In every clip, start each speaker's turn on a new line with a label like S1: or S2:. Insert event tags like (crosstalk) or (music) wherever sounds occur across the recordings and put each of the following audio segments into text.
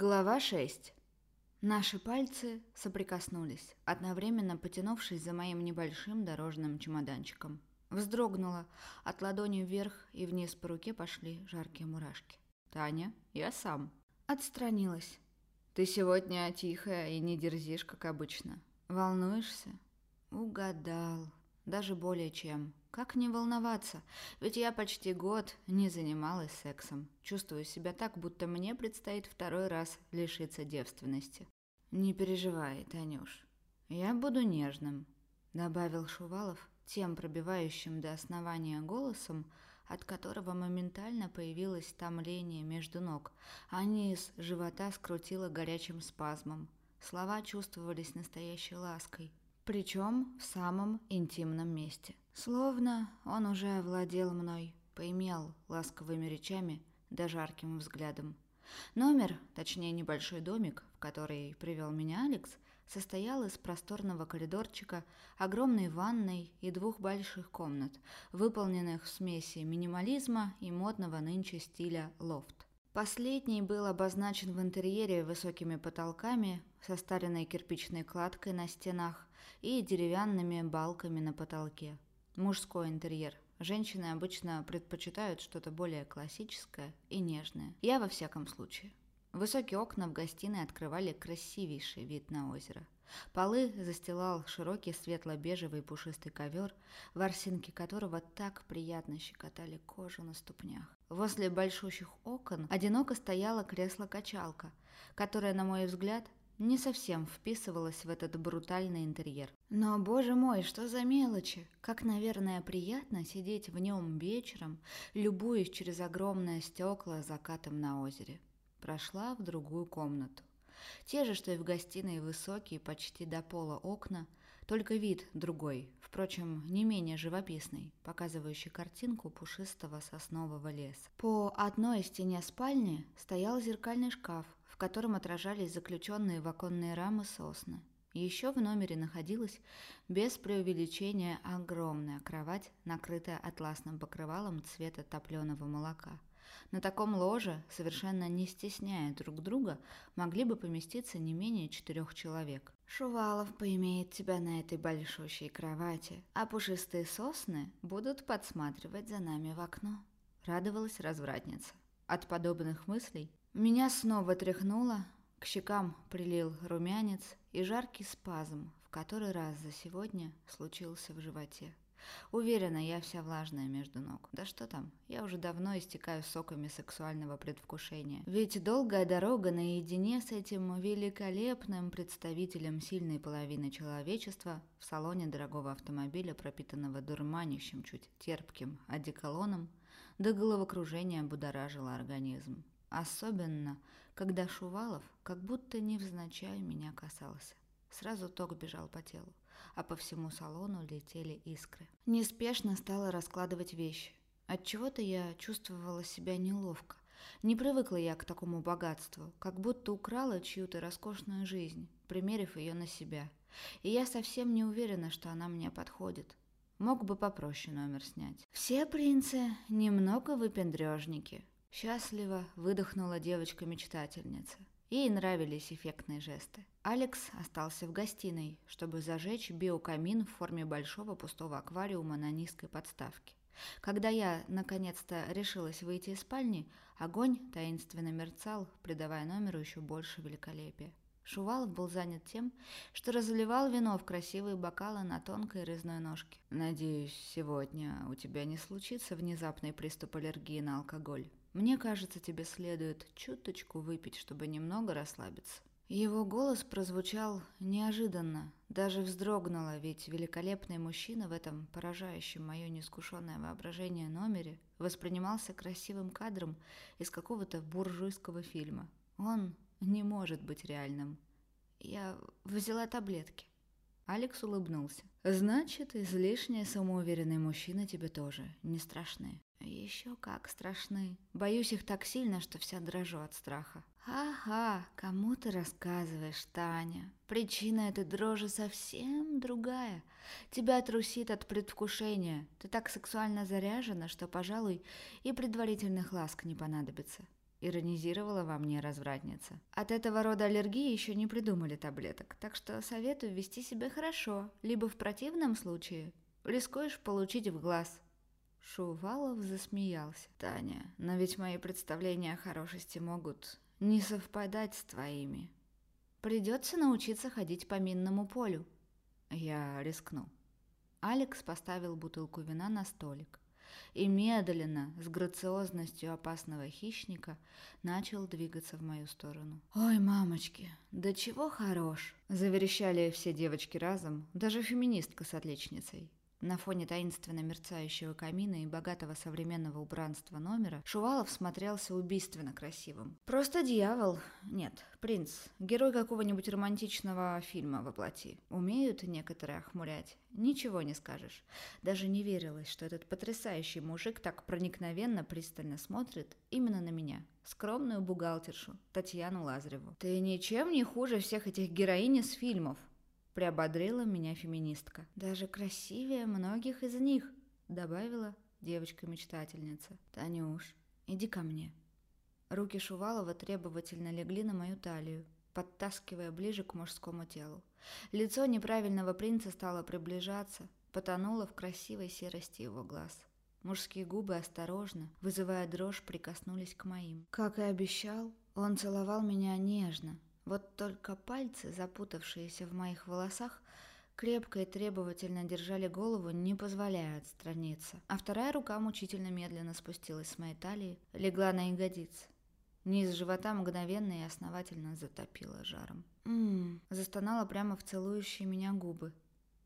S1: Глава 6. Наши пальцы соприкоснулись, одновременно потянувшись за моим небольшим дорожным чемоданчиком. Вздрогнула, от ладони вверх и вниз по руке пошли жаркие мурашки. «Таня, я сам». Отстранилась. «Ты сегодня тихая и не дерзишь, как обычно. Волнуешься?» «Угадал. Даже более чем. Как не волноваться? Ведь я почти год не занималась сексом. Чувствую себя так, будто мне предстоит второй раз лишиться девственности. Не переживай, Танюш. Я буду нежным, добавил Шувалов тем пробивающим до основания голосом, от которого моментально появилось томление между ног, а низ живота скрутило горячим спазмом. Слова чувствовались настоящей лаской, причем в самом интимном месте. Словно он уже овладел мной, поимел ласковыми речами да жарким взглядом. Номер, точнее небольшой домик, в который привел меня Алекс, состоял из просторного коридорчика, огромной ванной и двух больших комнат, выполненных в смеси минимализма и модного нынче стиля лофт. Последний был обозначен в интерьере высокими потолками, состаренной кирпичной кладкой на стенах и деревянными балками на потолке. Мужской интерьер. Женщины обычно предпочитают что-то более классическое и нежное. Я во всяком случае. Высокие окна в гостиной открывали красивейший вид на озеро. Полы застилал широкий светло-бежевый пушистый ковер, ворсинки которого так приятно щекотали кожу на ступнях. Возле большущих окон одиноко стояло кресло-качалка, которое, на мой взгляд, не совсем вписывалось в этот брутальный интерьер. Но, боже мой, что за мелочи! Как, наверное, приятно сидеть в нем вечером, любуясь через огромное стекла закатом на озере. Прошла в другую комнату. Те же, что и в гостиной, высокие, почти до пола окна, только вид другой, впрочем, не менее живописный, показывающий картинку пушистого соснового леса. По одной стене спальни стоял зеркальный шкаф, котором отражались заключенные в оконные рамы сосны. Еще в номере находилась, без преувеличения, огромная кровать, накрытая атласным покрывалом цвета топленого молока – на таком ложе, совершенно не стесняя друг друга, могли бы поместиться не менее четырех человек. Шувалов поимеет тебя на этой большущей кровати, а пушистые сосны будут подсматривать за нами в окно. Радовалась развратница. От подобных мыслей меня снова тряхнуло, к щекам прилил румянец и жаркий спазм, в который раз за сегодня случился в животе. Уверена, я вся влажная между ног. Да что там, я уже давно истекаю соками сексуального предвкушения. Ведь долгая дорога наедине с этим великолепным представителем сильной половины человечества в салоне дорогого автомобиля, пропитанного дурманящим, чуть терпким одеколоном, до головокружения будоражила организм. Особенно, когда Шувалов как будто невзначай меня касался. Сразу ток бежал по телу а по всему салону летели искры. Неспешно стала раскладывать вещи. Отчего-то я чувствовала себя неловко. Не привыкла я к такому богатству, как будто украла чью-то роскошную жизнь, примерив ее на себя. И я совсем не уверена, что она мне подходит. Мог бы попроще номер снять. Все принцы немного выпендрежники. Счастливо выдохнула девочка-мечтательница. Ей нравились эффектные жесты. Алекс остался в гостиной, чтобы зажечь биокамин в форме большого пустого аквариума на низкой подставке. Когда я, наконец-то, решилась выйти из спальни, огонь таинственно мерцал, придавая номеру еще больше великолепия. Шувалов был занят тем, что разливал вино в красивые бокалы на тонкой резной ножке. «Надеюсь, сегодня у тебя не случится внезапный приступ аллергии на алкоголь. Мне кажется, тебе следует чуточку выпить, чтобы немного расслабиться». Его голос прозвучал неожиданно, даже вздрогнуло, ведь великолепный мужчина в этом поражающем мое неискушенное воображение номере воспринимался красивым кадром из какого-то буржуйского фильма. Он не может быть реальным. Я взяла таблетки. Алекс улыбнулся. «Значит, излишне самоуверенные мужчины тебе тоже не страшны?» «Еще как страшны. Боюсь их так сильно, что вся дрожу от страха». «Ага, кому ты рассказываешь, Таня? Причина этой дрожи совсем другая. Тебя трусит от предвкушения. Ты так сексуально заряжена, что, пожалуй, и предварительных ласк не понадобится. Иронизировала во мне развратница. От этого рода аллергии еще не придумали таблеток, так что советую вести себя хорошо, либо в противном случае рискуешь получить в глаз. Шувалов засмеялся. «Таня, но ведь мои представления о хорошести могут не совпадать с твоими. Придется научиться ходить по минному полю». Я рискну. Алекс поставил бутылку вина на столик и медленно, с грациозностью опасного хищника, начал двигаться в мою сторону. «Ой, мамочки, да чего хорош!» Заверещали все девочки разом, даже феминистка с отличницей. На фоне таинственно мерцающего камина и богатого современного убранства номера Шувалов смотрелся убийственно красивым. Просто дьявол. Нет, принц. Герой какого-нибудь романтичного фильма воплоти. Умеют некоторые охмурять. Ничего не скажешь. Даже не верилось, что этот потрясающий мужик так проникновенно пристально смотрит именно на меня, скромную бухгалтершу Татьяну Лазареву. «Ты ничем не хуже всех этих героинь из фильмов», приободрила меня феминистка. «Даже красивее многих из них», — добавила девочка-мечтательница. «Танюш, иди ко мне». Руки Шувалова требовательно легли на мою талию, подтаскивая ближе к мужскому телу. Лицо неправильного принца стало приближаться, потонуло в красивой серости его глаз. Мужские губы осторожно, вызывая дрожь, прикоснулись к моим. Как и обещал, он целовал меня нежно, вот только пальцы, запутавшиеся в моих волосах, крепко и требовательно держали голову, не позволяя отстраниться. А вторая рука мучительно медленно спустилась с моей талии, легла на ягодицы. Низ живота мгновенно и основательно затопило жаром. «Ммм», застонала прямо в целующие меня губы.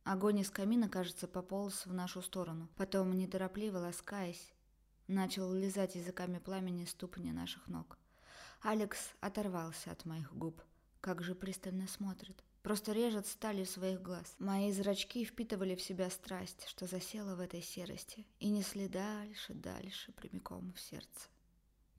S1: Огонь из камина, кажется, пополз в нашу сторону. Потом, неторопливо ласкаясь, начал лизать языками пламени ступни наших ног. Алекс оторвался от моих губ. Как же пристально смотрит. Просто режет сталью своих глаз. Мои зрачки впитывали в себя страсть, что засела в этой серости, и несли дальше, дальше, прямиком в сердце.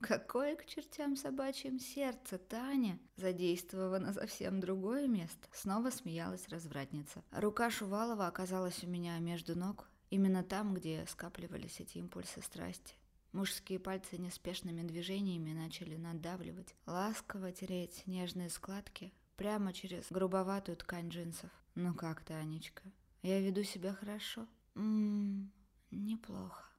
S1: Какое к чертям собачьим сердце, Таня? Задействовано совсем другое место. Снова смеялась развратница. Рука Шувалова оказалась у меня между ног, именно там, где скапливались эти импульсы страсти. Мужские пальцы неспешными движениями начали надавливать, ласково тереть нежные складки прямо через грубоватую ткань джинсов. «Ну как ты, Анечка? Я веду себя хорошо?» «Ммм, неплохо».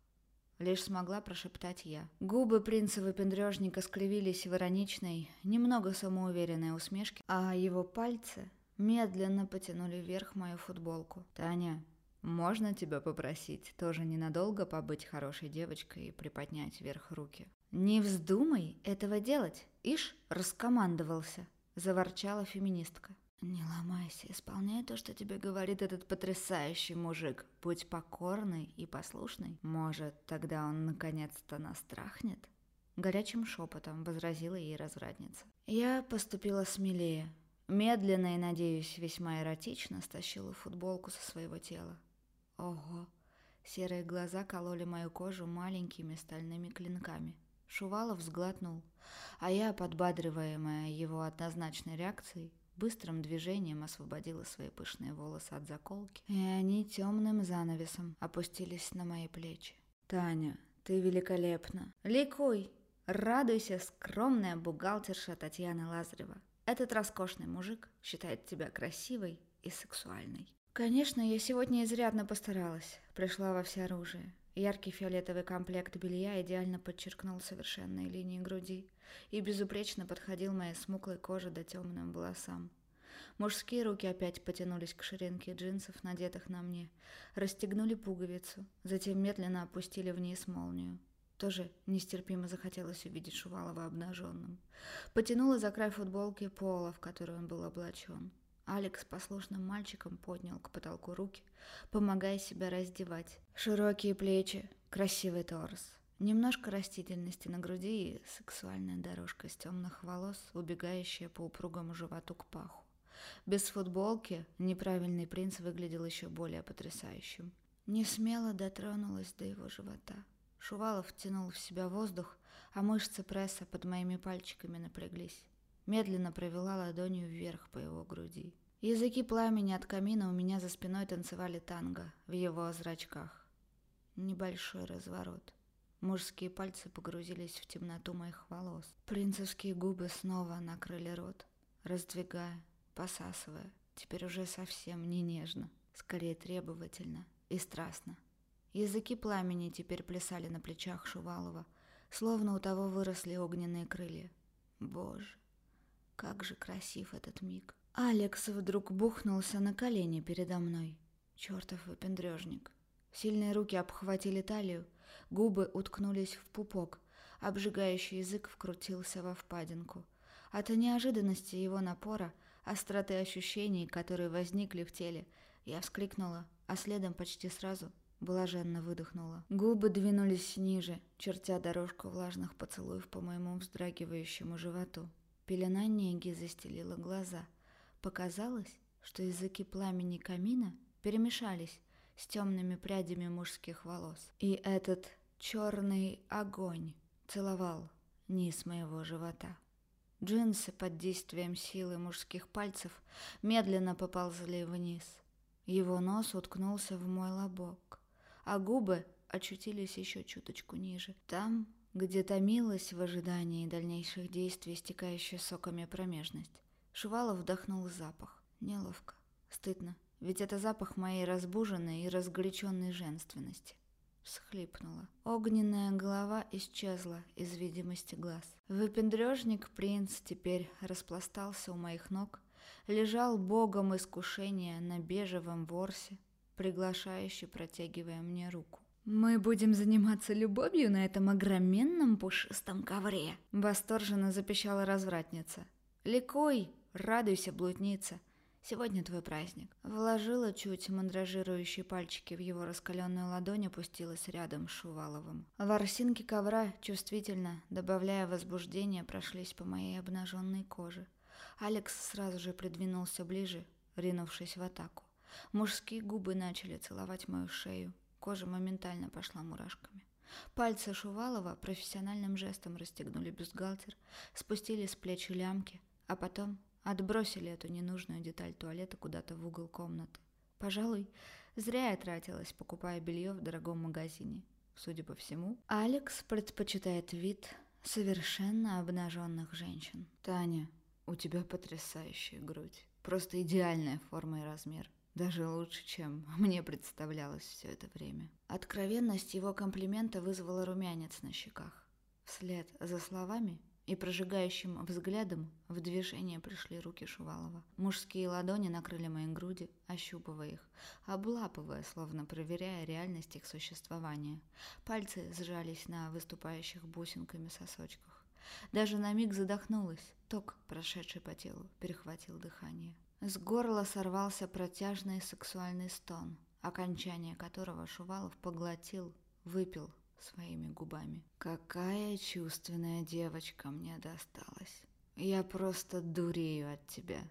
S1: Лишь смогла прошептать я. Губы принца-выпендрежника скривились в ироничной, немного самоуверенной усмешке, а его пальцы медленно потянули вверх мою футболку. «Таня, можно тебя попросить тоже ненадолго побыть хорошей девочкой и приподнять вверх руки? Не вздумай этого делать. Ишь, раскомандовался, заворчала феминистка. Не ломайся, исполняй то, что тебе говорит этот потрясающий мужик. Будь покорный и послушный. Может, тогда он наконец-то нас трахнет? Горячим шепотом возразила ей развратница. Я поступила смелее. Медленно и, надеюсь, весьма эротично стащила футболку со своего тела. Ого! Серые глаза кололи мою кожу маленькими стальными клинками. Шувалов взглотнул, а я, подбадриваемая его однозначной реакцией, быстрым движением освободила свои пышные волосы от заколки, и они темным занавесом опустились на мои плечи. «Таня, ты великолепна! Ликуй! Радуйся, скромная бухгалтерша Татьяна Лазарева! Этот роскошный мужик считает тебя красивой и сексуальной». Конечно, я сегодня изрядно постаралась. Пришла во всеоружие. Яркий фиолетовый комплект белья идеально подчеркнул совершенные линии груди и безупречно подходил моей смуглой коже до темным волосам. Мужские руки опять потянулись к ширинке джинсов, надетых на мне, расстегнули пуговицу, затем медленно опустили вниз молнию. Тоже нестерпимо захотелось увидеть Шувалова обнаженным. Потянула за край футболки пола, в которую он был облачен. Алекс послушным мальчиком поднял к потолку руки, помогая себя раздевать. Широкие плечи, красивый торс, немножко растительности на груди и сексуальная дорожка из темных волос, убегающая по упругому животу к паху. Без футболки неправильный принц выглядел еще более потрясающим. Не смело дотронулась до его живота. Шувалов втянул в себя воздух, а мышцы пресса под моими пальчиками напряглись медленно провела ладонью вверх по его груди. Языки пламени от камина у меня за спиной танцевали танго в его зрачках. Небольшой разворот. Мужские пальцы погрузились в темноту моих волос. Принцевские губы снова накрыли рот, раздвигая, посасывая. Теперь уже совсем не нежно, скорее требовательно и страстно. Языки пламени теперь плясали на плечах Шувалова, словно у того выросли огненные крылья. Боже, как же красив этот миг. Алекс вдруг бухнулся на колени передо мной. Чертов выпендрежник. Сильные руки обхватили талию, губы уткнулись в пупок, обжигающий язык вкрутился во впадинку. От неожиданности его напора, остроты ощущений, которые возникли в теле, я вскликнула, а следом почти сразу блаженно выдохнула. Губы двинулись ниже, чертя дорожку влажных поцелуев по моему вздрагивающему животу. Пелена неги застелила глаза. Показалось, что языки пламени камина перемешались с темными прядями мужских волос. И этот черный огонь целовал низ моего живота. Джинсы под действием силы мужских пальцев медленно поползли вниз. Его нос уткнулся в мой лобок а губы очутились еще чуточку ниже. Там, где томилась в ожидании дальнейших действий стекающая соками промежность. Шувалов вдохнул запах. Неловко, стыдно, ведь это запах моей разбуженной и разгоряченной женственности. Всхлипнула. Огненная голова исчезла из видимости глаз. Выпендрежник принц теперь распластался у моих ног, лежал богом искушения на бежевом ворсе, приглашающе протягивая мне руку. «Мы будем заниматься любовью на этом огроменном пушистом ковре!» Восторженно запищала развратница. «Ликуй! Радуйся, блудница! Сегодня твой праздник!» Вложила чуть мандражирующие пальчики в его раскаленную ладонь, опустилась рядом с Шуваловым. Ворсинки ковра, чувствительно, добавляя возбуждения, прошлись по моей обнаженной коже. Алекс сразу же придвинулся ближе, ринувшись в атаку. Мужские губы начали целовать мою шею. Кожа моментально пошла мурашками. Пальцы Шувалова профессиональным жестом расстегнули бюстгальтер, спустили с плеч лямки, а потом отбросили эту ненужную деталь туалета куда-то в угол комнаты. Пожалуй, зря я тратилась, покупая белье в дорогом магазине. Судя по всему, Алекс предпочитает вид совершенно обнаженных женщин. Таня, у тебя потрясающая грудь. Просто идеальная форма и размер. Даже лучше, чем (laughs) мне представлялось все это время. Откровенность его комплимента вызвала румянец на щеках. Вслед за словами и прожигающим взглядом в движение пришли руки Шувалова. Мужские ладони накрыли мои груди, ощупывая их, облапывая, словно проверяя реальность их существования. Пальцы сжались на выступающих бусинками сосочках. Даже на миг задохнулась. Ток, прошедший по телу, перехватил дыхание. С горла сорвался протяжный сексуальный стон, окончание которого Шувалов поглотил, выпил своими губами. Какая чувственная девочка мне досталась. Я просто дурею от тебя,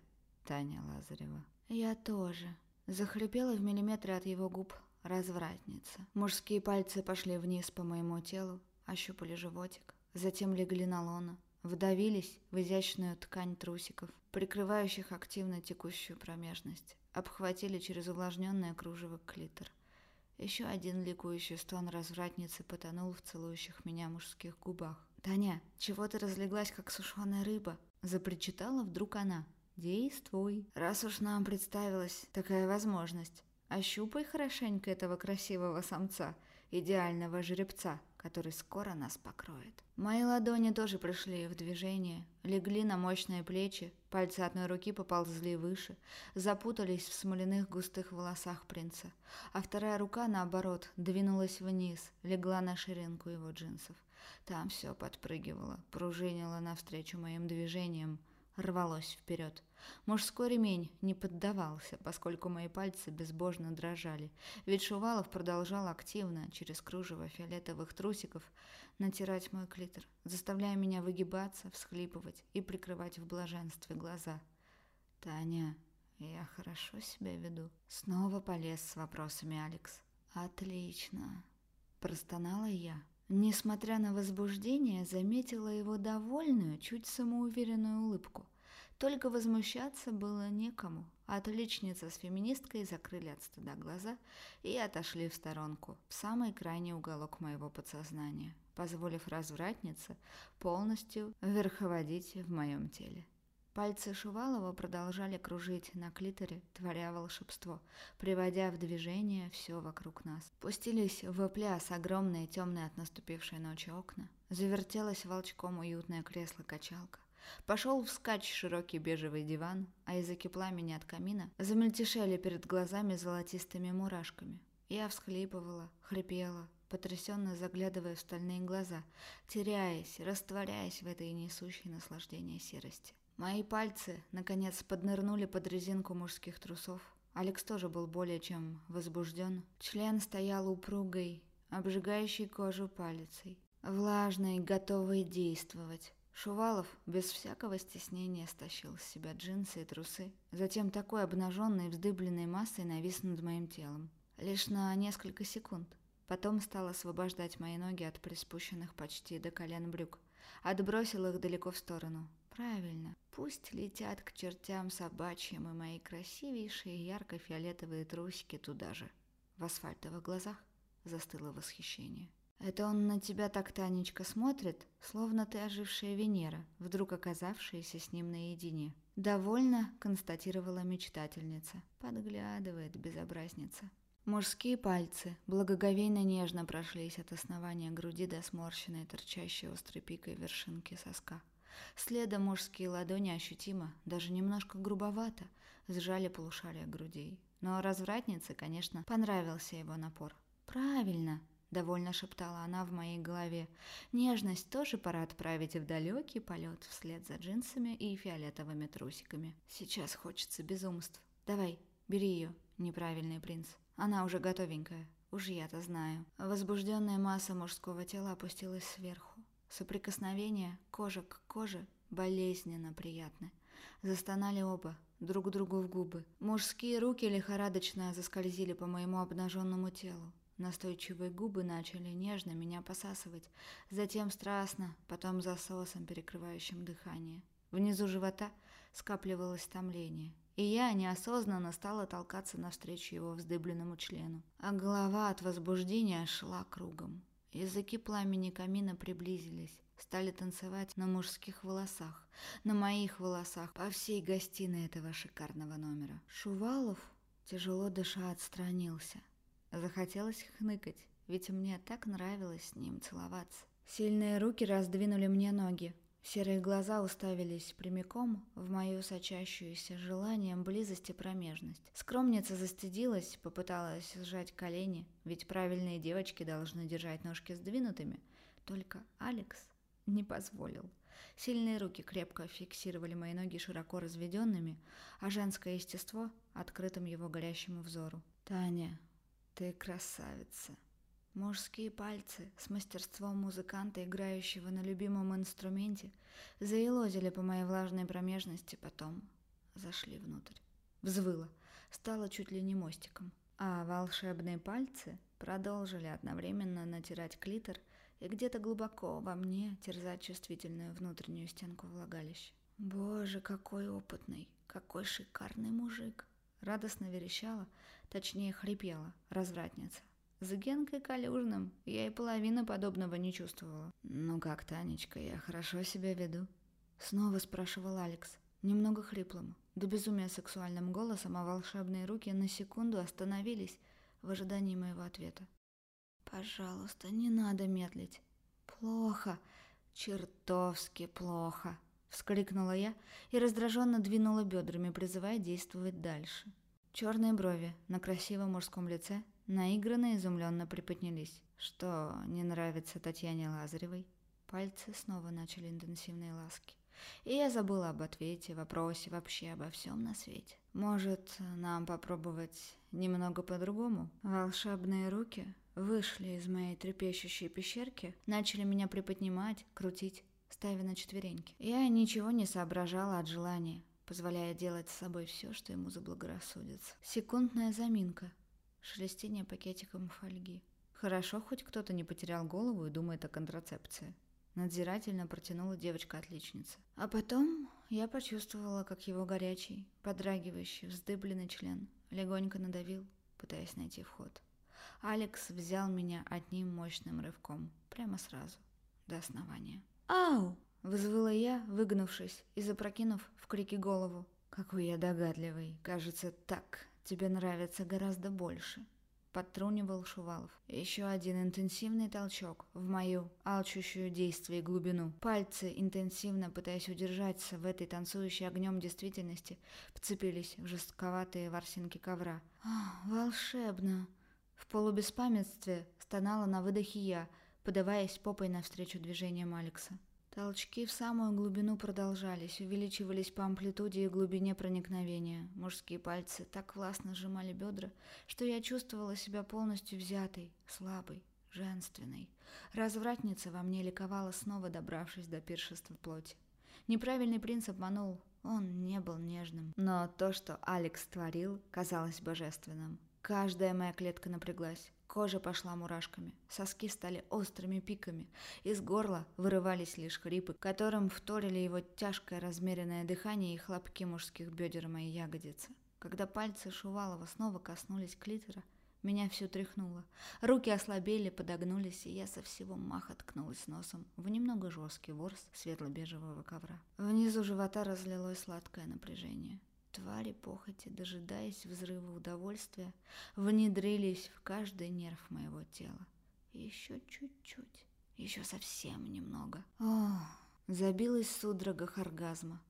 S1: Таня Лазарева. Я тоже. Захрипела в миллиметре от его губ развратница. Мужские пальцы пошли вниз по моему телу, ощупали животик, затем легли на лона, вдавились в изящную ткань трусиков, прикрывающих активно текущую промежность, обхватили через увлажненное кружево клитор. Еще один ликующий стон развратницы потонул в целующих меня мужских губах. «Таня, чего ты разлеглась, как сушеная рыба?» Запричитала вдруг она. «Действуй, раз уж нам представилась такая возможность. Ощупай хорошенько этого красивого самца, идеального жеребца, который скоро нас покроет. Мои ладони тоже пришли в движение, легли на мощные плечи, пальцы одной руки поползли выше, запутались в смоляных густых волосах принца, а вторая рука, наоборот, двинулась вниз, легла на ширинку его джинсов. Там все подпрыгивало, пружинило навстречу моим движениям, рвалось вперед. Мужской ремень не поддавался, поскольку мои пальцы безбожно дрожали, ведь Шувалов продолжал активно, через кружево фиолетовых трусиков, натирать мой клитор, заставляя меня выгибаться, всхлипывать и прикрывать в блаженстве глаза. «Таня, я хорошо себя веду?» Снова полез с вопросами Алекс. «Отлично!» Простонала я. Несмотря на возбуждение, заметила его довольную, чуть самоуверенную улыбку. Только возмущаться было некому. Отличница с феминисткой закрыли от стыда глаза и отошли в сторонку, в самый крайний уголок моего подсознания. позволив развратнице полностью верховодить в моем теле. Пальцы Шувалова продолжали кружить на клиторе, творя волшебство, приводя в движение все вокруг нас. Пустились в пляс огромные темные от наступившей ночи окна. Завертелось волчком уютное кресло-качалка. Пошел вскачь широкий бежевый диван, а языки пламени от камина замельтешали перед глазами золотистыми мурашками. Я всхлипывала, хрипела, потрясенно заглядывая в стальные глаза, теряясь, растворяясь в этой несущей наслаждения серости. Мои пальцы, наконец, поднырнули под резинку мужских трусов. Алекс тоже был более чем возбужден. Член стоял упругой, обжигающей кожу палицей, влажный, готовый действовать. Шувалов без всякого стеснения стащил с себя джинсы и трусы, затем такой обнаженной, вздыбленной массой навис над моим телом. Лишь на несколько секунд. Потом стал освобождать мои ноги от приспущенных почти до колен брюк. Отбросил их далеко в сторону. Правильно, пусть летят к чертям собачьим и мои красивейшие ярко-фиолетовые трусики туда же. В асфальтовых глазах застыло восхищение. «Это он на тебя так, Танечка, смотрит, словно ты ожившая Венера, вдруг оказавшаяся с ним наедине». «Довольно», — констатировала мечтательница. Подглядывает безобразница. Мужские пальцы благоговейно нежно прошлись от основания груди до сморщенной, торчащей острой пикой вершинки соска. Следом мужские ладони ощутимо, даже немножко грубовато, сжали полушария грудей. Но развратнице, конечно, понравился его напор. «Правильно!» — довольно шептала она в моей голове. «Нежность тоже пора отправить в далекий полет вслед за джинсами и фиолетовыми трусиками. Сейчас хочется безумств. Давай, бери ее, неправильный принц. Она уже готовенькая, уж я-то знаю». Возбужденная масса мужского тела опустилась сверху. Соприкосновение кожа к коже болезненно приятны. Застонали оба, друг другу в губы. Мужские руки лихорадочно заскользили по моему обнаженному телу. Настойчивые губы начали нежно меня посасывать, затем страстно, потом засосом, перекрывающим дыхание. Внизу живота скапливалось томление, и я неосознанно стала толкаться навстречу его вздыбленному члену, а голова от возбуждения шла кругом. Языки пламени камина приблизились, стали танцевать на мужских волосах, на моих волосах, по всей гостиной этого шикарного номера. Шувалов, тяжело дыша, отстранился. Захотелось хныкать, ведь мне так нравилось с ним целоваться. Сильные руки раздвинули мне ноги, Серые глаза уставились прямиком в мою сочащуюся желанием близости промежность. Скромница застыдилась, попыталась сжать колени, ведь правильные девочки должны держать ножки сдвинутыми. Только Алекс не позволил. Сильные руки крепко фиксировали мои ноги широко разведенными, а женское естество — открытым его горящему взору. «Таня, ты красавица!» Мужские пальцы с мастерством музыканта, играющего на любимом инструменте, заелозили по моей влажной промежности, потом зашли внутрь. Взвыло, стало чуть ли не мостиком. А волшебные пальцы продолжили одновременно натирать клитор и где-то глубоко во мне терзать чувствительную внутреннюю стенку влагалища. «Боже, какой опытный, какой шикарный мужик!» Радостно верещала, точнее хрипела, развратница. За Генкой Калюжным я и половины подобного не чувствовала. «Ну как, Танечка, я хорошо себя веду?» Снова спрашивал Алекс, немного хриплым, до безумия сексуальным голосом, а волшебные руки на секунду остановились в ожидании моего ответа. «Пожалуйста, не надо медлить. Плохо, чертовски плохо!» Вскрикнула я и раздраженно двинула бедрами, призывая действовать дальше. Черные брови на красивом мужском лице наигранно изумленно приподнялись. Что не нравится Татьяне Лазаревой? Пальцы снова начали интенсивные ласки. И я забыла об ответе, вопросе, вообще обо всем на свете. Может, нам попробовать немного по-другому? Волшебные руки вышли из моей трепещущей пещерки, начали меня приподнимать, крутить, ставя на четвереньки. Я ничего не соображала от желания, позволяя делать с собой все, что ему заблагорассудится. Секундная заминка, шелестение пакетиком фольги. Хорошо, хоть кто-то не потерял голову и думает о контрацепции. Надзирательно протянула девочка-отличница. А потом я почувствовала, как его горячий, подрагивающий, вздыбленный член легонько надавил, пытаясь найти вход. Алекс взял меня одним мощным рывком, прямо сразу. до основания. «Ау!» — вызвала я, выгнувшись и запрокинув в крике голову. «Какой я догадливый! Кажется, так тебе нравится гораздо больше!» подтрунивал Шувалов. Еще один интенсивный толчок в мою алчущую действие глубину. Пальцы, интенсивно пытаясь удержаться в этой танцующей огнем действительности, вцепились в жестковатые ворсинки ковра. «Волшебно!» В полубеспамятстве стонала на выдохе я, подаваясь попой навстречу движениям Алекса. Толчки в самую глубину продолжались, увеличивались по амплитуде и глубине проникновения. Мужские пальцы так властно сжимали бедра, что я чувствовала себя полностью взятой, слабой, женственной. Развратница во мне ликовала, снова добравшись до пиршества плоти. Неправильный принц обманул, он не был нежным. Но то, что Алекс творил, казалось божественным. Каждая моя клетка напряглась. Кожа пошла мурашками, соски стали острыми пиками, из горла вырывались лишь хрипы, которым вторили его тяжкое размеренное дыхание и хлопки мужских бедер моей ягодицы. Когда пальцы Шувалова снова коснулись клитора, меня все тряхнуло. Руки ослабели, подогнулись, и я со всего маха ткнулась носом в немного жесткий ворс светло-бежевого ковра. Внизу живота разлилось сладкое напряжение. Твари похоти, дожидаясь взрыва удовольствия, внедрились в каждый нерв моего тела. Еще чуть-чуть, еще совсем немного. О, забилась в судорогах оргазма.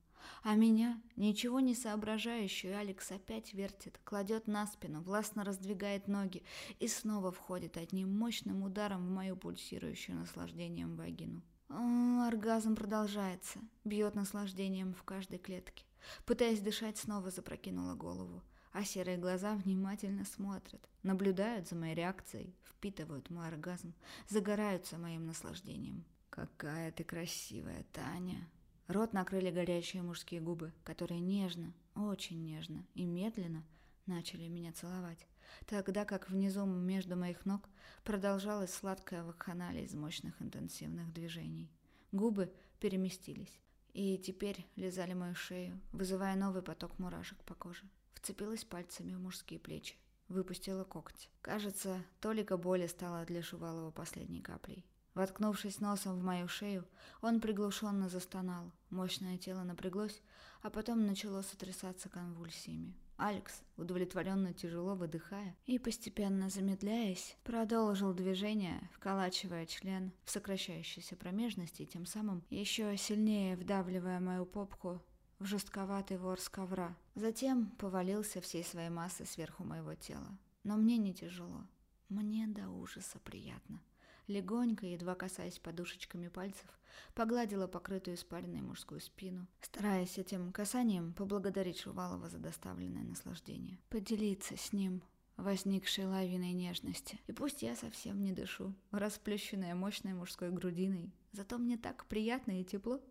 S1: А меня, ничего не соображающую, Алекс опять вертит, кладет на спину, властно раздвигает ноги и снова входит одним мощным ударом в мою пульсирующую наслаждением вагину. О, оргазм продолжается, бьет наслаждением в каждой клетке. Пытаясь дышать, снова запрокинула голову, а серые глаза внимательно смотрят, наблюдают за моей реакцией, впитывают мой оргазм, загораются моим наслаждением. «Какая ты красивая, Таня!» Рот накрыли горячие мужские губы, которые нежно, очень нежно и медленно начали меня целовать, тогда как внизу между моих ног продолжалась сладкая вакханалия из мощных интенсивных движений. Губы переместились, и теперь лизали мою шею, вызывая новый поток мурашек по коже. Вцепилась пальцами в мужские плечи, выпустила когти. Кажется, толика боли стала для Шувалова последней каплей. Воткнувшись носом в мою шею, он приглушенно застонал. Мощное тело напряглось, а потом начало сотрясаться конвульсиями. Алекс, удовлетворенно тяжело выдыхая и постепенно замедляясь, продолжил движение, вколачивая член в сокращающейся промежности и тем самым еще сильнее вдавливая мою попку в жестковатый ворс ковра. Затем повалился всей своей массой сверху моего тела. Но мне не тяжело. Мне до ужаса приятно легонько, едва касаясь подушечками пальцев, погладила покрытую испаренной мужскую спину, стараясь этим касанием поблагодарить Шувалова за доставленное наслаждение. Поделиться с ним возникшей лавиной нежности. И пусть я совсем не дышу, расплющенная мощной мужской грудиной, зато мне так приятно и тепло.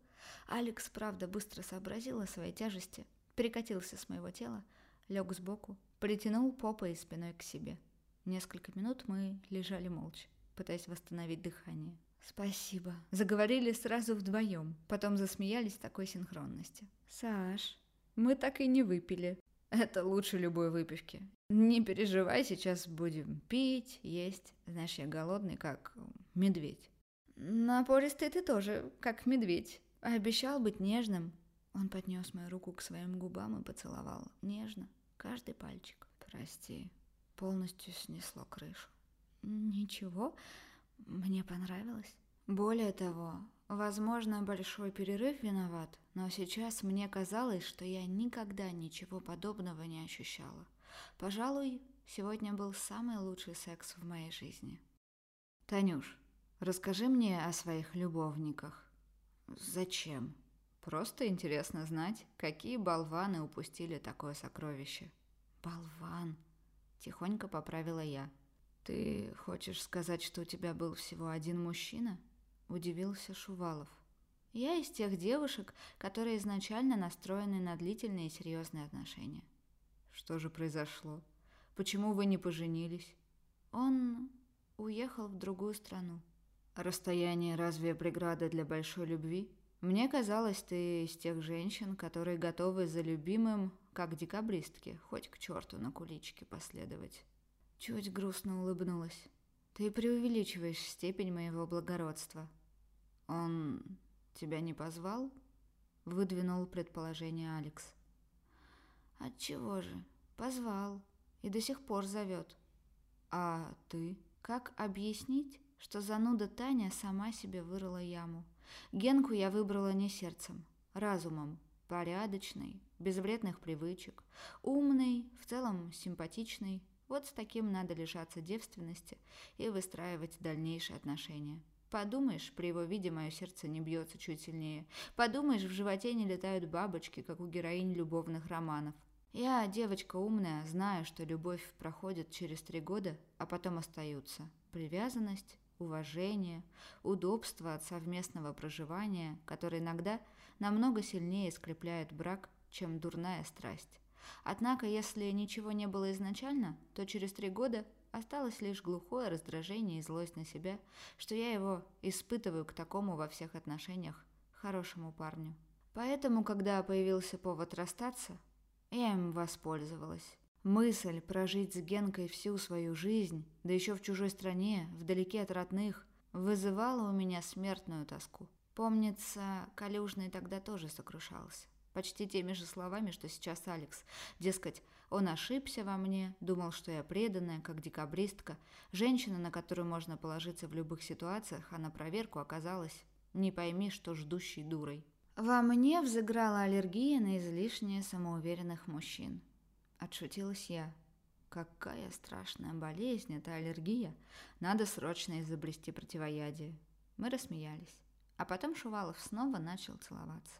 S1: Алекс, правда, быстро сообразил о своей тяжести, перекатился с моего тела, лег сбоку, притянул попой и спиной к себе. Несколько минут мы лежали молча пытаясь восстановить дыхание. «Спасибо». Заговорили сразу вдвоем, потом засмеялись такой синхронности. «Саш, мы так и не выпили». «Это лучше любой выпивки. Не переживай, сейчас будем пить, есть. Знаешь, я голодный, как медведь». «Напористый ты тоже, как медведь. Обещал быть нежным». Он поднес мою руку к своим губам и поцеловал. Нежно, каждый пальчик. «Прости, полностью снесло крышу». Ничего, мне понравилось. Более того, возможно, большой перерыв виноват, но сейчас мне казалось, что я никогда ничего подобного не ощущала. Пожалуй, сегодня был самый лучший секс в моей жизни. Танюш, расскажи мне о своих любовниках. Зачем? Просто интересно знать, какие болваны упустили такое сокровище. Болван, тихонько поправила я. «Ты хочешь сказать, что у тебя был всего один мужчина?» – удивился Шувалов. «Я из тех девушек, которые изначально настроены на длительные и серьезные отношения». «Что же произошло? Почему вы не поженились?» «Он уехал в другую страну». «Расстояние разве преграда для большой любви?» «Мне казалось, ты из тех женщин, которые готовы за любимым, как декабристки, хоть к черту на куличке последовать». Чуть грустно улыбнулась. Ты преувеличиваешь степень моего благородства. «Он тебя не позвал?» — выдвинул предположение Алекс. «Отчего же? Позвал. И до сих пор зовет. А ты? Как объяснить, что зануда Таня сама себе вырыла яму? Генку я выбрала не сердцем, разумом, порядочный, без вредных привычек, умный, в целом симпатичный. Вот с таким надо лишаться девственности и выстраивать дальнейшие отношения. Подумаешь, при его виде мое сердце не бьется чуть сильнее. Подумаешь, в животе не летают бабочки, как у героинь любовных романов. Я, девочка умная, знаю, что любовь проходит через три года, а потом остаются. Привязанность, уважение, удобство от совместного проживания, которое иногда намного сильнее скрепляет брак, чем дурная страсть. Однако, если ничего не было изначально, то через три года осталось лишь глухое раздражение и злость на себя, что я его испытываю к такому во всех отношениях хорошему парню. Поэтому, когда появился повод расстаться, я им воспользовалась. Мысль прожить с Генкой всю свою жизнь, да еще в чужой стране, вдалеке от родных, вызывала у меня смертную тоску. Помнится, Калюжный тогда тоже сокрушался. Почти теми же словами, что сейчас Алекс. Дескать, он ошибся во мне, думал, что я преданная, как декабристка, женщина, на которую можно положиться в любых ситуациях, а на проверку оказалась, не пойми, что ждущей дурой. Во мне взыграла аллергия на излишне самоуверенных мужчин. Отшутилась я. Какая страшная болезнь эта аллергия. Надо срочно изобрести противоядие. Мы рассмеялись. А потом Шувалов снова начал целоваться.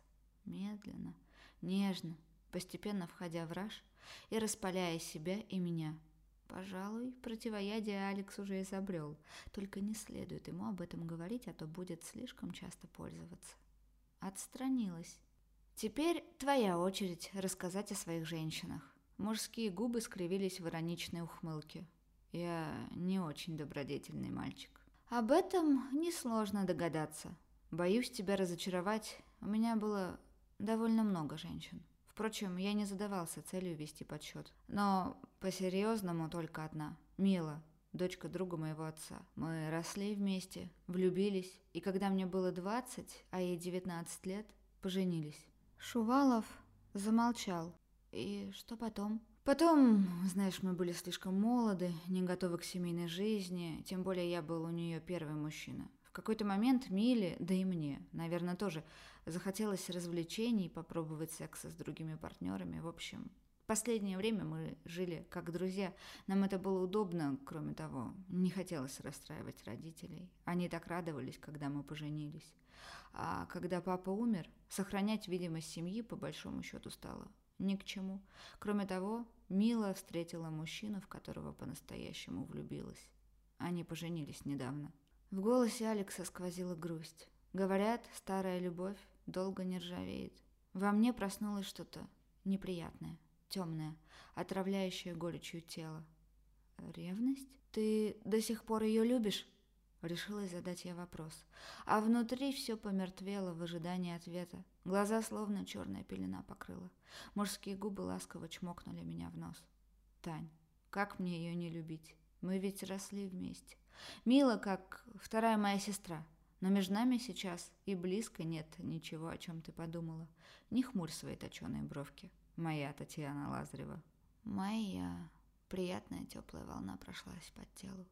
S1: Медленно, нежно, постепенно входя в раж и распаляя себя и меня. Пожалуй, противоядие Алекс уже изобрел, только не следует ему об этом говорить, а то будет слишком часто пользоваться. Отстранилась. Теперь твоя очередь рассказать о своих женщинах. Мужские губы скривились в ироничной ухмылке. Я не очень добродетельный мальчик. Об этом несложно догадаться. Боюсь тебя разочаровать. У меня было довольно много женщин. Впрочем, я не задавался целью вести подсчет. Но по-серьезному только одна. Мила, дочка друга моего отца. Мы росли вместе, влюбились, и когда мне было 20, а ей 19 лет, поженились. Шувалов замолчал, и что потом? Потом, знаешь, мы были слишком молоды, не готовы к семейной жизни, тем более я был у нее первый мужчина. Какой-то момент Миле, да и мне, наверное, тоже захотелось развлечений, попробовать секса с другими партнерами. В общем, последнее время мы жили как друзья. Нам это было удобно, кроме того, не хотелось расстраивать родителей. Они так радовались, когда мы поженились. А когда папа умер, сохранять видимость семьи по большому счету стало ни к чему. Кроме того, Мила встретила мужчину, в которого по-настоящему влюбилась. Они поженились недавно. В голосе Алекса сквозила грусть. Говорят, старая любовь долго не ржавеет. Во мне проснулось что-то неприятное, темное, отравляющее горечью тело. Ревность? Ты до сих пор ее любишь? Решилась задать я вопрос. А внутри все помертвело в ожидании ответа. Глаза словно черная пелена покрыла. Мужские губы ласково чмокнули меня в нос. «Тань, как мне ее не любить? Мы ведь росли вместе. Мила, как вторая моя сестра. Но между нами сейчас и близко нет ничего, о чем ты подумала. Не хмурь свои точеные бровки. Моя Татьяна Лазарева». «Моя...» Приятная теплая волна прошлась под телу.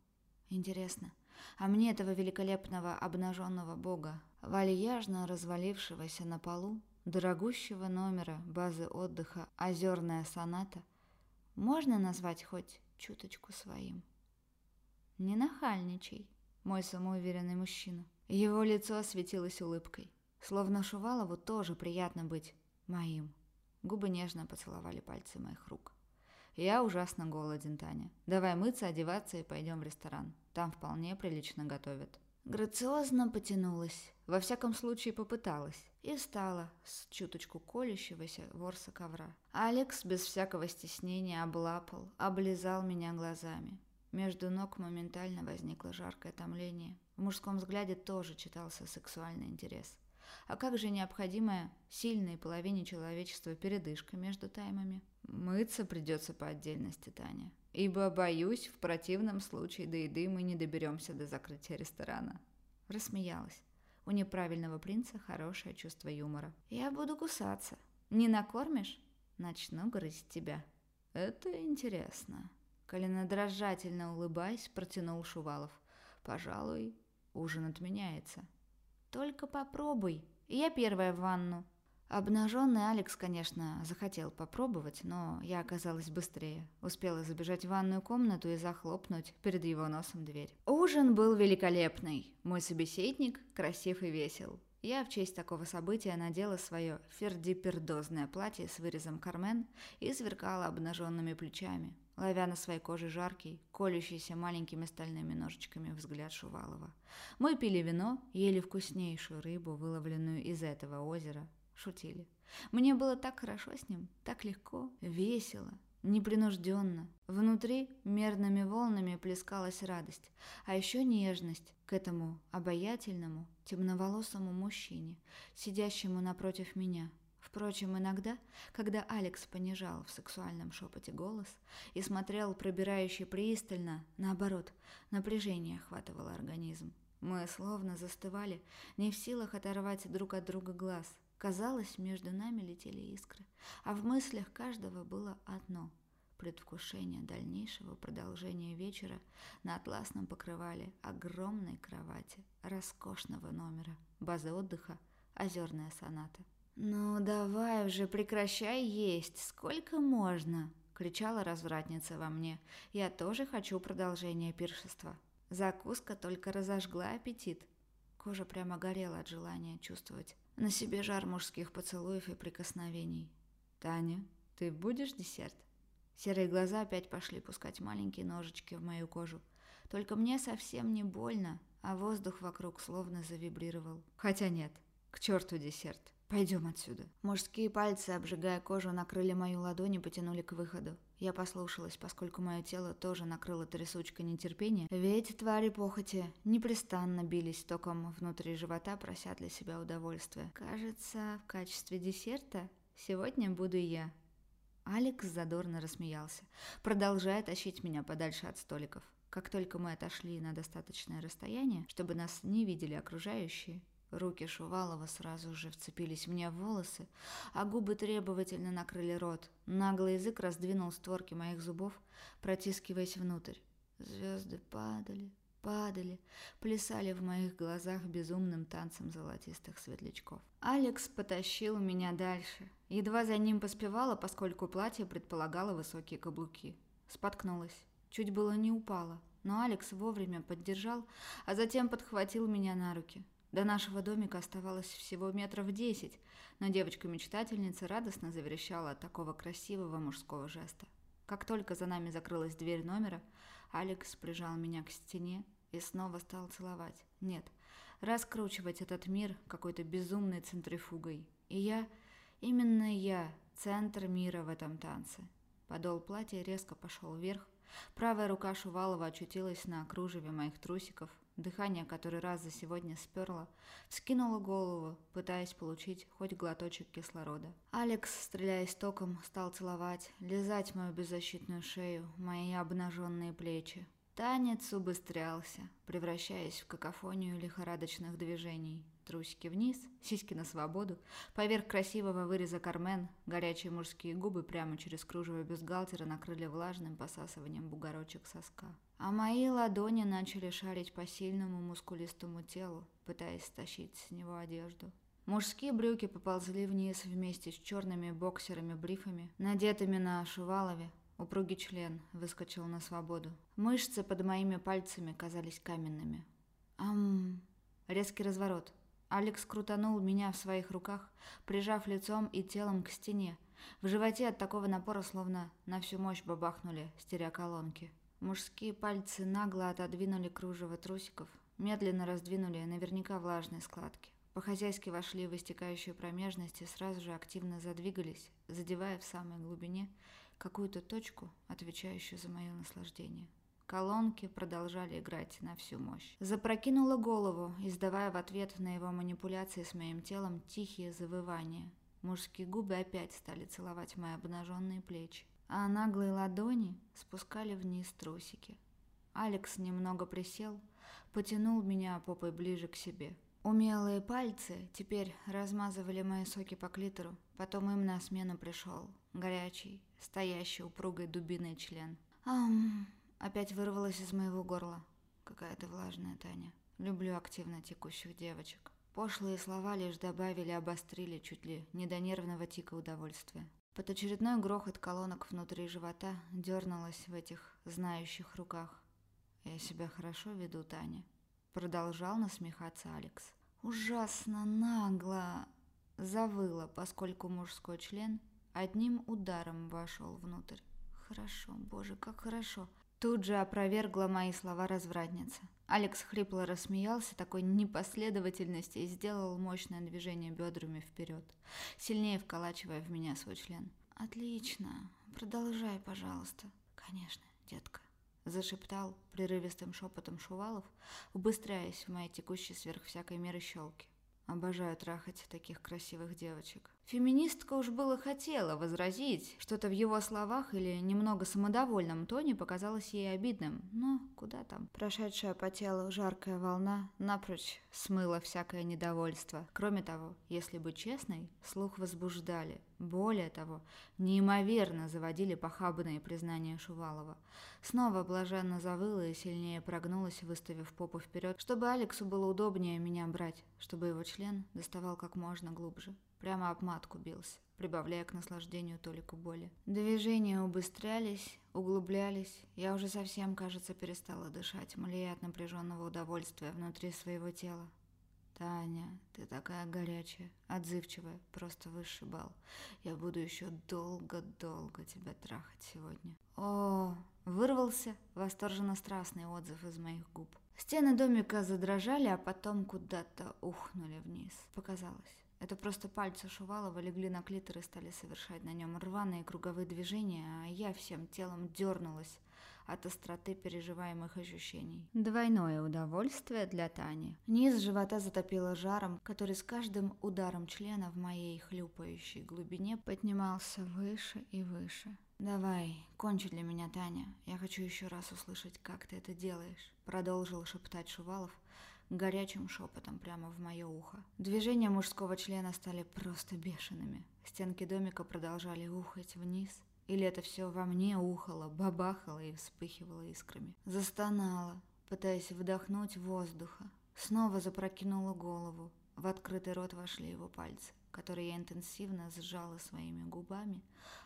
S1: Интересно, а мне этого великолепного обнаженного бога, вальяжно развалившегося на полу, дорогущего номера базы отдыха «Озерная соната», можно назвать хоть чуточку своим? Не нахальничай, мой самоуверенный мужчина. Его лицо осветилось улыбкой. Словно Шувалову тоже приятно быть моим. Губы нежно поцеловали пальцы моих рук. «Я ужасно голоден, Таня. Давай мыться, одеваться и пойдем в ресторан. Там вполне прилично готовят». Грациозно потянулась, во всяком случае попыталась, и стала с чуточку колющегося ворса ковра. Алекс без всякого стеснения облапал, облизал меня глазами. Между ног моментально возникло жаркое томление. В мужском взгляде тоже читался сексуальный интерес. А как же необходимая сильной половине человечества передышка между таймами? Мыться придется по отдельности, Таня. Ибо, боюсь, в противном случае до еды мы не доберемся до закрытия ресторана. Рассмеялась. У неправильного принца хорошее чувство юмора. «Я буду кусаться. Не накормишь? Начну грызть тебя». «Это интересно». Коленодрожательно улыбаясь, протянул Шувалов. «Пожалуй, ужин отменяется». «Только попробуй. Я первая в ванну». Обнаженный Алекс, конечно, захотел попробовать, но я оказалась быстрее. Успела забежать в ванную комнату и захлопнуть перед его носом дверь. Ужин был великолепный. Мой собеседник красив и весел. Я в честь такого события надела свое фердипердозное платье с вырезом кармен и сверкала обнаженными плечами, ловя на своей коже жаркий, колющийся маленькими стальными ножичками взгляд Шувалова. Мы пили вино, ели вкуснейшую рыбу, выловленную из этого озера, шутили. Мне было так хорошо с ним, так легко, весело, непринужденно. Внутри мерными волнами плескалась радость, а еще нежность к этому обаятельному, темноволосому мужчине, сидящему напротив меня. Впрочем, иногда, когда Алекс понижал в сексуальном шепоте голос и смотрел пробирающе пристально, наоборот, напряжение охватывало организм. Мы словно застывали, не в силах оторвать друг от друга глаз – Казалось, между нами летели искры, а в мыслях каждого было одно – предвкушение дальнейшего продолжения вечера на атласном покрывале огромной кровати, роскошного номера, базы отдыха, озерная соната. «Ну давай уже прекращай есть, сколько можно!» – кричала развратница во мне. «Я тоже хочу продолжения пиршества». Закуска только разожгла аппетит. Кожа прямо горела от желания чувствовать на себе жар мужских поцелуев и прикосновений. «Таня, ты будешь десерт?» Серые глаза опять пошли пускать маленькие ножички в мою кожу. Только мне совсем не больно, а воздух вокруг словно завибрировал. Хотя нет, к черту десерт. Пойдем отсюда. Мужские пальцы, обжигая кожу, накрыли мою ладонь и потянули к выходу. Я послушалась, поскольку мое тело тоже накрыло трясучка нетерпения, ведь твари похоти непрестанно бились током внутри живота, прося для себя удовольствия. Кажется, в качестве десерта сегодня буду я. Алекс задорно рассмеялся, продолжая тащить меня подальше от столиков. Как только мы отошли на достаточное расстояние, чтобы нас не видели окружающие, Руки Шувалова сразу же вцепились мне в волосы, а губы требовательно накрыли рот. Наглый язык раздвинул створки моих зубов, протискиваясь внутрь. Звезды падали, падали, плясали в моих глазах безумным танцем золотистых светлячков. Алекс потащил меня дальше. Едва за ним поспевала, поскольку платье предполагало высокие каблуки. Споткнулась. Чуть было не упала, но Алекс вовремя поддержал, а затем подхватил меня на руки. До нашего домика оставалось всего метров десять, но девочка-мечтательница радостно заверещала от такого красивого мужского жеста. Как только за нами закрылась дверь номера, Алекс прижал меня к стене и снова стал целовать. Нет, раскручивать этот мир какой-то безумной центрифугой. И я, именно я, центр мира в этом танце. Подол платья резко пошел вверх, правая рука Шувалова очутилась на кружеве моих трусиков, Дыхание, который раз за сегодня сперло, скинуло голову, пытаясь получить хоть глоточек кислорода. Алекс, стреляясь током, стал целовать, лизать мою беззащитную шею, мои обнаженные плечи. Танец убыстрялся, превращаясь в какофонию лихорадочных движений. Трусики вниз, сиськи на свободу, поверх красивого выреза кармен, горячие мужские губы прямо через кружево бюстгальтера накрыли влажным посасыванием бугорочек соска. А мои ладони начали шарить по сильному мускулистому телу, пытаясь стащить с него одежду. Мужские брюки поползли вниз вместе с черными боксерами-брифами, надетыми на шувалове. Упругий член выскочил на свободу. Мышцы под моими пальцами казались каменными. Ам... Резкий разворот. Алекс крутанул меня в своих руках, прижав лицом и телом к стене. В животе от такого напора словно на всю мощь бабахнули стереоколонки. Мужские пальцы нагло отодвинули кружево трусиков, медленно раздвинули наверняка влажные складки. По-хозяйски вошли в истекающую промежность и сразу же активно задвигались, задевая в самой глубине какую-то точку, отвечающую за мое наслаждение. Колонки продолжали играть на всю мощь. Запрокинула голову, издавая в ответ на его манипуляции с моим телом тихие завывания. Мужские губы опять стали целовать мои обнаженные плечи, а наглые ладони спускали вниз трусики. Алекс немного присел, потянул меня попой ближе к себе. Умелые пальцы теперь размазывали мои соки по клитору, потом им на смену пришел горячий, стоящий упругой дубиной член. Ам, опять вырвалось из моего горла. Какая ты влажная, Таня. Люблю активно текущих девочек. Пошлые слова лишь добавили, обострили чуть ли не до нервного тика удовольствия. Под очередной грохот колонок внутри живота дернулась в этих знающих руках. «Я себя хорошо веду, Таня», — продолжал насмехаться Алекс. «Ужасно нагло!» Завыла, поскольку мужской член одним ударом вошел внутрь. «Хорошо, боже, как хорошо!» Тут же опровергла мои слова развратница. Алекс хрипло рассмеялся такой непоследовательности и сделал мощное движение бедрами вперед, сильнее вколачивая в меня свой член. «Отлично. Продолжай, пожалуйста». «Конечно, детка», — зашептал прерывистым шепотом Шувалов, убыстряясь в моей текущей сверх всякой меры щелки. Обожаю трахать таких красивых девочек. Феминистка уж было хотела возразить, что-то в его словах или немного самодовольном тоне показалось ей обидным, но куда там. Прошедшая по телу жаркая волна напрочь смыла всякое недовольство. Кроме того, если быть честной, слух возбуждали. Более того, неимоверно заводили похабные признания Шувалова. Снова блаженно завыла и сильнее прогнулась, выставив попу вперед, чтобы Алексу было удобнее меня брать, чтобы его член доставал как можно глубже. Прямо об матку бился, прибавляя к наслаждению толику боли. Движения убыстрялись, углублялись. Я уже совсем, кажется, перестала дышать, млея от напряженного удовольствия внутри своего тела. Таня, ты такая горячая, отзывчивая, просто высший бал. Я буду еще долго-долго тебя трахать сегодня. О, вырвался восторженно страстный отзыв из моих губ. Стены домика задрожали, а потом куда-то ухнули вниз. Показалось. Это просто пальцы Шувалова легли на клитор и стали совершать на нем рваные круговые движения, а я всем телом дернулась от остроты переживаемых ощущений. Двойное удовольствие для Тани. Низ живота затопило жаром, который с каждым ударом члена в моей хлюпающей глубине поднимался выше и выше. «Давай, кончи для меня, Таня. Я хочу еще раз услышать, как ты это делаешь», — продолжил шептать Шувалов, горячим шепотом прямо в мое ухо. Движения мужского члена стали просто бешеными. Стенки домика продолжали ухать вниз. Или это все во мне ухало, бабахало и вспыхивало искрами. Застонала, пытаясь вдохнуть воздуха. Снова запрокинула голову. В открытый рот вошли его пальцы который я интенсивно сжала своими губами,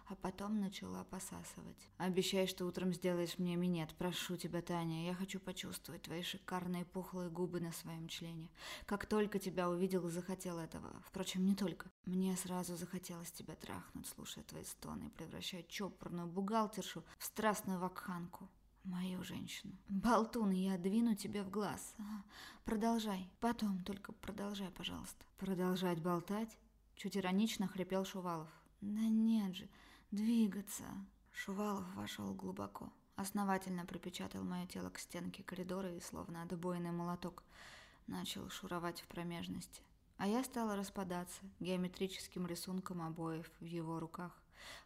S1: а потом начала посасывать. «Обещай, что утром сделаешь мне минет. Прошу тебя, Таня. Я хочу почувствовать твои шикарные пухлые губы на своем члене. Как только тебя увидел, захотел этого. Впрочем, не только. Мне сразу захотелось тебя трахнуть, слушая твои стоны, превращая чопорную бухгалтершу в страстную вакханку мою женщину. Болтун, я двину тебе в глаз. Продолжай. Потом, только продолжай, пожалуйста. Продолжать болтать? Чуть иронично хрипел Шувалов. «Да нет же, двигаться!» Шувалов вошел глубоко. Основательно припечатал мое тело к стенке коридора и, словно отбойный молоток, начал шуровать в промежности. А я стала распадаться геометрическим рисунком обоев в его руках,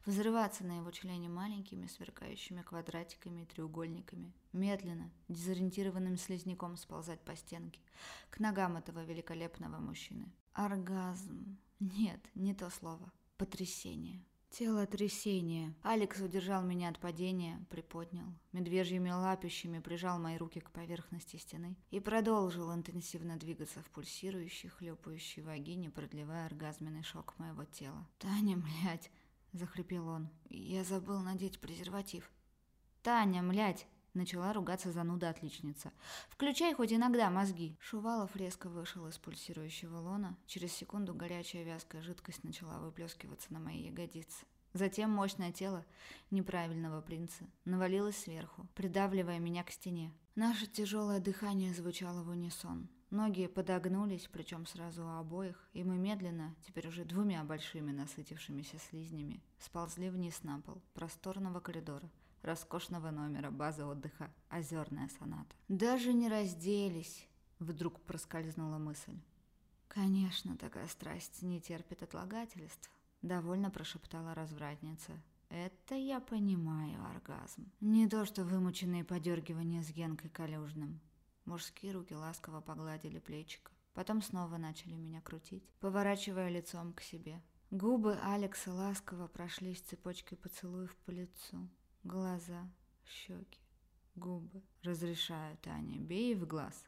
S1: взрываться на его члене маленькими сверкающими квадратиками и треугольниками, медленно, дезориентированным слизняком сползать по стенке, к ногам этого великолепного мужчины. Оргазм. Нет, не то слово. Потрясение. Тело трясение. Алекс удержал меня от падения, приподнял. Медвежьими лапищами прижал мои руки к поверхности стены и продолжил интенсивно двигаться в пульсирующей, хлепающей вагине, продлевая оргазменный шок моего тела. «Таня, млядь!» – захрипел он. «Я забыл надеть презерватив». «Таня, млядь!» Начала ругаться зануда отличница. «Включай хоть иногда мозги!» Шувалов резко вышел из пульсирующего лона. Через секунду горячая вязкая жидкость начала выплескиваться на мои ягодицы. Затем мощное тело неправильного принца навалилось сверху, придавливая меня к стене. Наше тяжелое дыхание звучало в унисон. Ноги подогнулись, причем сразу у обоих, и мы медленно, теперь уже двумя большими насытившимися слизнями, сползли вниз на пол просторного коридора, роскошного номера базы отдыха «Озерная соната». Даже не разделись, вдруг проскользнула мысль. «Конечно, такая страсть не терпит отлагательств», — довольно прошептала развратница. «Это я понимаю, оргазм. Не то, что вымученные подергивания с Генкой Калюжным». Мужские руки ласково погладили плечико, Потом снова начали меня крутить, поворачивая лицом к себе. Губы Алекса ласково прошлись цепочкой поцелуев по лицу. Глаза, щеки, губы. Разрешаю, Таня, бей в глаз.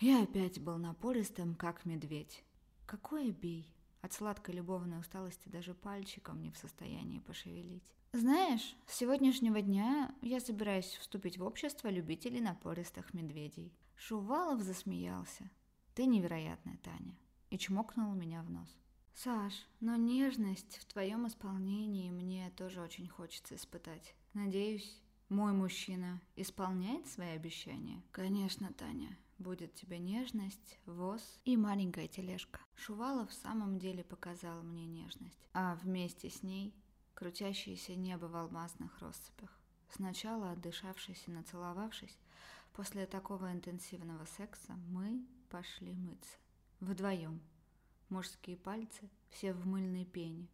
S1: Я опять был напористым, как медведь. Какое бей? От сладкой любовной усталости даже пальчиком не в состоянии пошевелить. Знаешь, с сегодняшнего дня я собираюсь вступить в общество любителей напористых медведей. Шувалов засмеялся. Ты невероятная, Таня. И чмокнул меня в нос. Саш, но нежность в твоем исполнении мне тоже очень хочется испытать. Надеюсь, мой мужчина исполняет свои обещания? Конечно, Таня. Будет тебе нежность, воз и маленькая тележка. Шувалов в самом деле показал мне нежность, а вместе с ней крутящееся небо в алмазных россыпях. Сначала отдышавшись и нацеловавшись, после такого интенсивного секса мы пошли мыться. Вдвоем. Мужские пальцы, все в мыльной пене,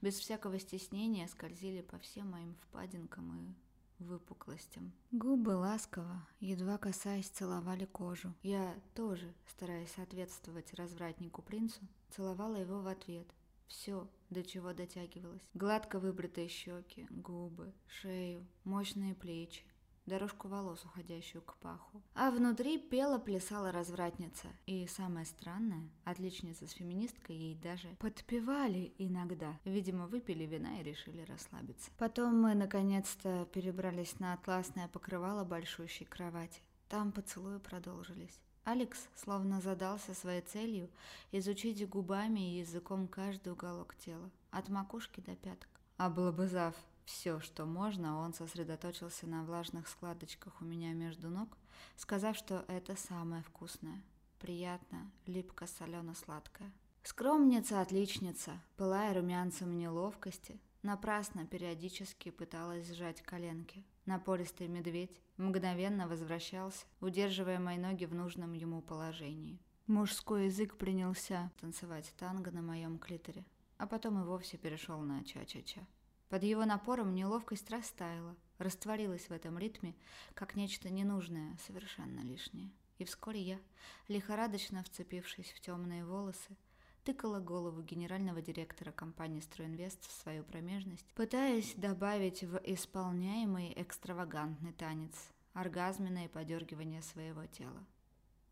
S1: без всякого стеснения скользили по всем моим впадинкам и выпуклостям. Губы ласково, едва касаясь, целовали кожу. Я тоже, стараясь соответствовать развратнику-принцу, целовала его в ответ. Все, до чего дотягивалась. Гладко выбритые щеки, губы, шею, мощные плечи, дорожку волос, уходящую к паху. А внутри пела плясала развратница. И самое странное, отличница с феминисткой ей даже подпевали иногда. Видимо, выпили вина и решили расслабиться. Потом мы, наконец-то, перебрались на атласное покрывало большущей кровати. Там поцелуи продолжились. Алекс словно задался своей целью изучить губами и языком каждый уголок тела, от макушки до пяток. Облобызав все, что можно, он сосредоточился на влажных складочках у меня между ног, сказав, что это самое вкусное. Приятно, липко, солено-сладкое. Скромница, отличница, пылая румянцем неловкости, напрасно периодически пыталась сжать коленки. Напористый медведь мгновенно возвращался, удерживая мои ноги в нужном ему положении. Мужской язык принялся танцевать танго на моем клиторе, а потом и вовсе перешел на ча-ча-ча. Под его напором неловкость растаяла, растворилась в этом ритме, как нечто ненужное, совершенно лишнее. И вскоре я, лихорадочно вцепившись в темные волосы, тыкала голову генерального директора компании «Стройинвест» в свою промежность, пытаясь добавить в исполняемый экстравагантный танец оргазменное подергивание своего тела.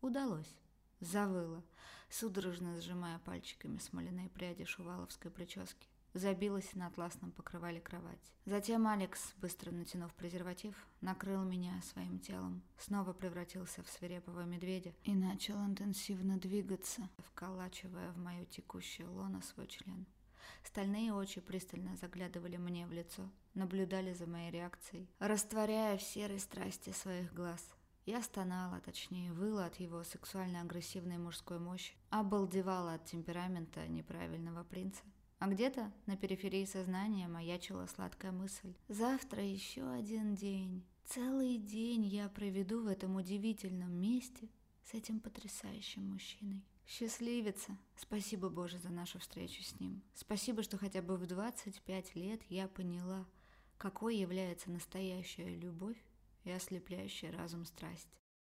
S1: Удалось. Завыла, судорожно сжимая пальчиками смоляные пряди шуваловской прически забилась на атласном покрывале кровать. Затем Алекс, быстро натянув презерватив, накрыл меня своим телом, снова превратился в свирепого медведя и начал интенсивно двигаться, вколачивая в мою текущее лоно свой член. Стальные очи пристально заглядывали мне в лицо, наблюдали за моей реакцией, растворяя в серой страсти своих глаз. Я стонала, точнее, выла от его сексуально-агрессивной мужской мощи, обалдевала от темперамента неправильного принца. А где-то на периферии сознания маячила сладкая мысль. Завтра еще один день. Целый день я проведу в этом удивительном месте с этим потрясающим мужчиной. Счастливица. Спасибо, Боже, за нашу встречу с ним. Спасибо, что хотя бы в 25 лет я поняла, какой является настоящая любовь и ослепляющая разум страсть.